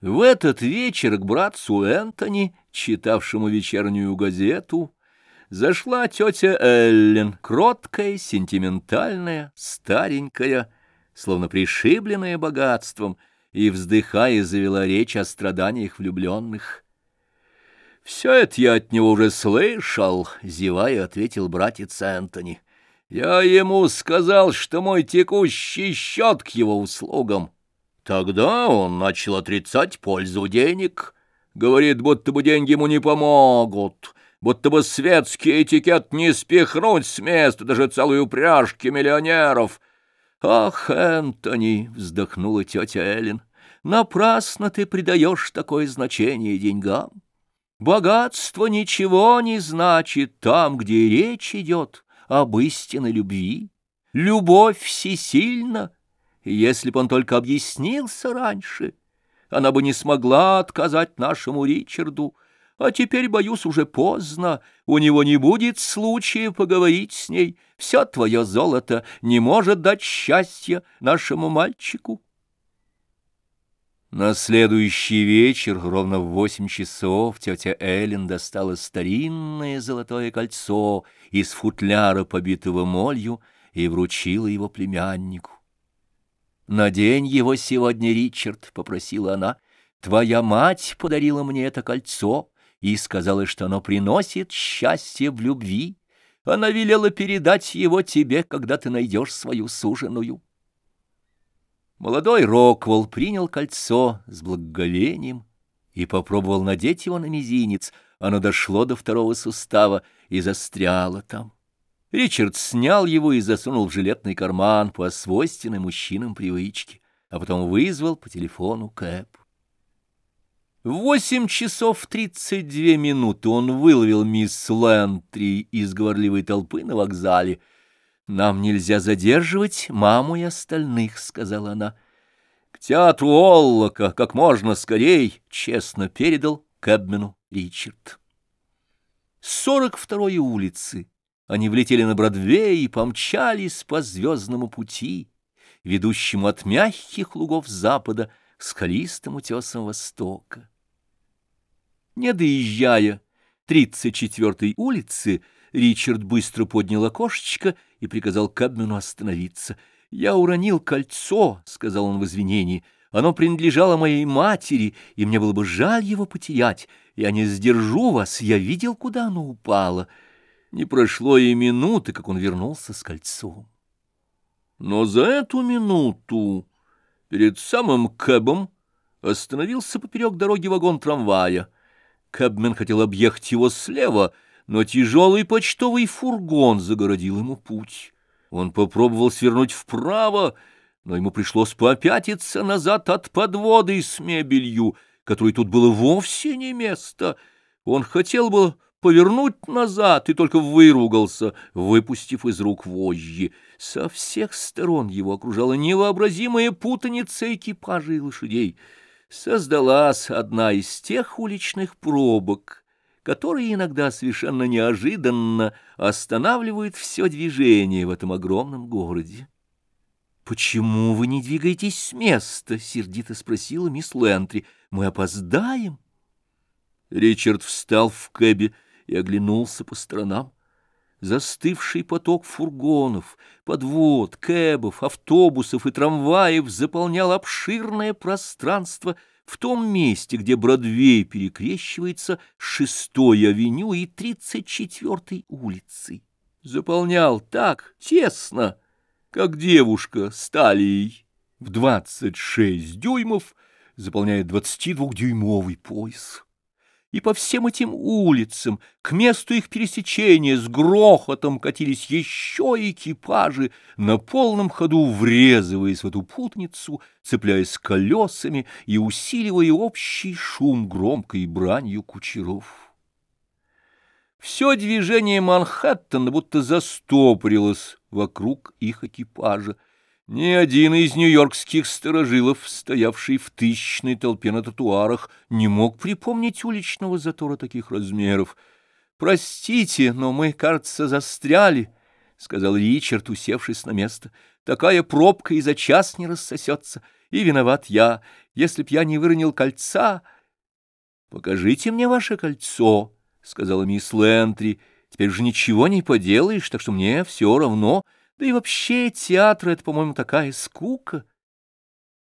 В этот вечер к братцу Энтони, читавшему вечернюю газету, зашла тетя Эллен, кроткая, сентиментальная, старенькая, словно пришибленная богатством, и, вздыхая, завела речь о страданиях влюбленных. «Все это я от него уже слышал», — зевая, ответил братец Энтони. «Я ему сказал, что мой текущий счет к его услугам». Тогда он начал отрицать пользу денег. Говорит, будто бы деньги ему не помогут, будто бы светский этикет не спихнуть с места даже целую упряжки миллионеров. «Ах, Энтони!» — вздохнула тетя Эллен. «Напрасно ты придаешь такое значение деньгам. Богатство ничего не значит там, где речь идет об истинной любви. Любовь всесильна» если бы он только объяснился раньше, она бы не смогла отказать нашему Ричарду, а теперь, боюсь, уже поздно, у него не будет случая поговорить с ней, все твое золото не может дать счастья нашему мальчику. На следующий вечер, ровно в восемь часов, тетя Эллен достала старинное золотое кольцо из футляра, побитого молью, и вручила его племяннику. «Надень его сегодня, Ричард», — попросила она. «Твоя мать подарила мне это кольцо и сказала, что оно приносит счастье в любви. Она велела передать его тебе, когда ты найдешь свою суженую». Молодой Роквелл принял кольцо с благоговением и попробовал надеть его на мизинец. Оно дошло до второго сустава и застряло там. Ричард снял его и засунул в жилетный карман по свойственной мужчинам привычке, а потом вызвал по телефону Кэп. В восемь часов тридцать две минуты он выловил мисс Лэнтри из говорливой толпы на вокзале. «Нам нельзя задерживать маму и остальных», — сказала она. «К театру Оллока как можно скорей», — честно передал Кэбмену Ричард. Сорок второй улицы они влетели на Бродвей и помчались по звездному пути, ведущему от мягких лугов запада к скалистым утесам востока. Не доезжая тридцать четвертой улицы, Ричард быстро поднял окошечко и приказал Кэбмену остановиться. «Я уронил кольцо», — сказал он в извинении. «Оно принадлежало моей матери, и мне было бы жаль его потерять. Я не сдержу вас, я видел, куда оно упало». Не прошло и минуты, как он вернулся с кольцом. Но за эту минуту перед самым Кэбом остановился поперек дороги вагон трамвая. Кэбмен хотел объехать его слева, но тяжелый почтовый фургон загородил ему путь. Он попробовал свернуть вправо, но ему пришлось попятиться назад от подводы с мебелью, которой тут было вовсе не место. Он хотел бы повернуть назад и только выругался, выпустив из рук вожжи. Со всех сторон его окружала невообразимая путаница экипажей и лошадей. Создалась одна из тех уличных пробок, которые иногда совершенно неожиданно останавливают все движение в этом огромном городе. «Почему вы не двигаетесь с места?» — сердито спросила мисс Лентри. «Мы опоздаем». Ричард встал в кэбе и оглянулся по сторонам. Застывший поток фургонов, подвод, кэбов, автобусов и трамваев заполнял обширное пространство в том месте, где Бродвей перекрещивается с шестой авеню и тридцать четвертой улицей. Заполнял так тесно, как девушка с в двадцать шесть дюймов заполняет двадцатидвухдюймовый пояс и по всем этим улицам, к месту их пересечения, с грохотом катились еще экипажи, на полном ходу врезываясь в эту путаницу, цепляясь колесами и усиливая общий шум громкой бранью кучеров. Все движение Манхэттена будто застопорилось вокруг их экипажа, ни один из нью-йоркских сторожилов, стоявший в тысячной толпе на тротуарах, не мог припомнить уличного затора таких размеров. «Простите, но мы, кажется, застряли», — сказал Ричард, усевшись на место. «Такая пробка и за час не рассосется. и виноват я. Если б я не выронил кольца... — Покажите мне ваше кольцо, — сказала мисс Лентри. — Теперь же ничего не поделаешь, так что мне все равно. Да и вообще театр — это, по-моему, такая скука.